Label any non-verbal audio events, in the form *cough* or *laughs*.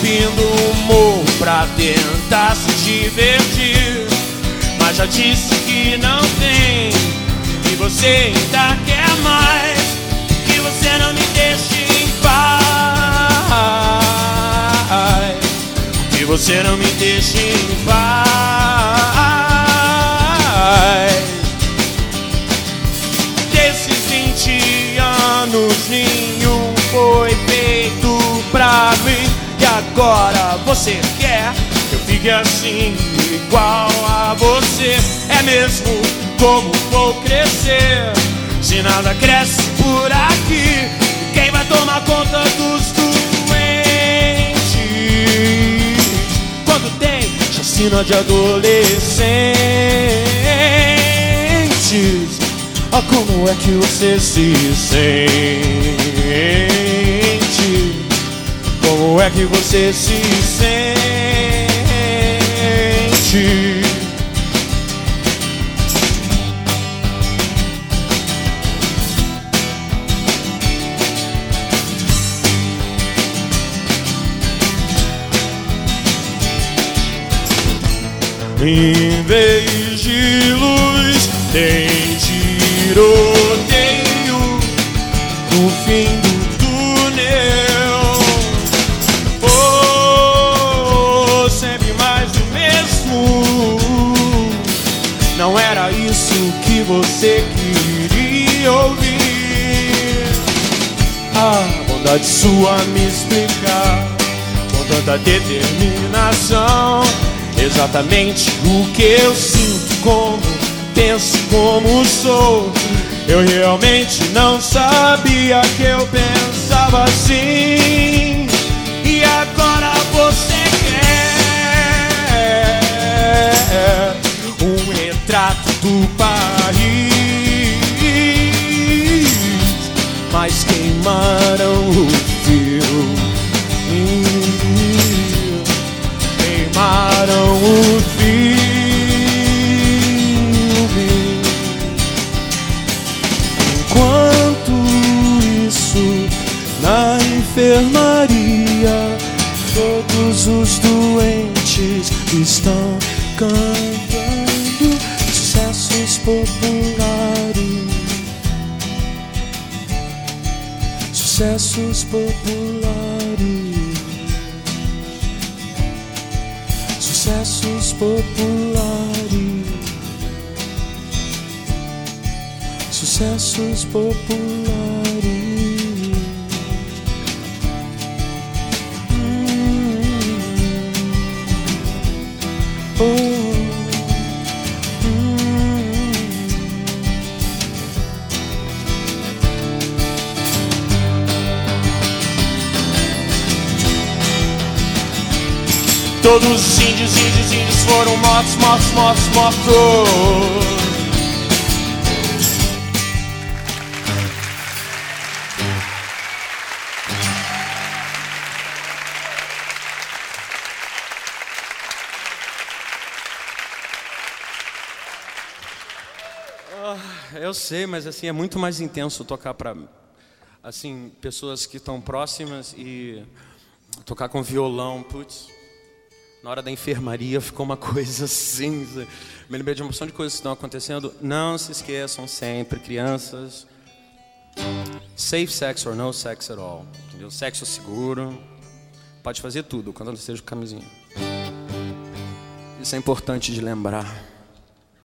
subindo o morro pra tentar se divertir. Mas já disse que não tem, que você ainda quer mais, que você não me deixe em paz, que você não me deixe em paz. Agora você quer que eu fique assim, igual a você? É mesmo como vou crescer? Se nada cresce por aqui, quem vai tomar conta dos doentes? Quando tem chacina de adolescentes, ah, como é que você se sente? Como é que você se sente? Em vez de luz, tem tiroteio que você queria ouvir. A bondade sua me explicar com tanta determinação. Exatamente o que eu sinto, como penso, como sou. Eu realmente não sabia que eu pensava assim. Mas queimaram o filme. Queimaram o filme. Enquanto isso, na enfermaria, todos os doentes estão cantando sucessos populares. Sucessos populares. Sucessos populares. Sucessos populares. Hum. Oh. Todos os índios, índios, índios foram mortos, mortos, mortos, mortos. Eu sei, mas assim é muito mais intenso tocar para assim pessoas que estão próximas e tocar com violão, putz. Na hora da enfermaria ficou uma *laughs* coisa assim. Me lembrei de uma porção de coisas que estão acontecendo. Não se esqueçam sempre, crianças. Safe sex or no sex at all. Entendeu? Sexo seguro. Pode fazer tudo, quando não seja camisinha. Isso é importante de lembrar.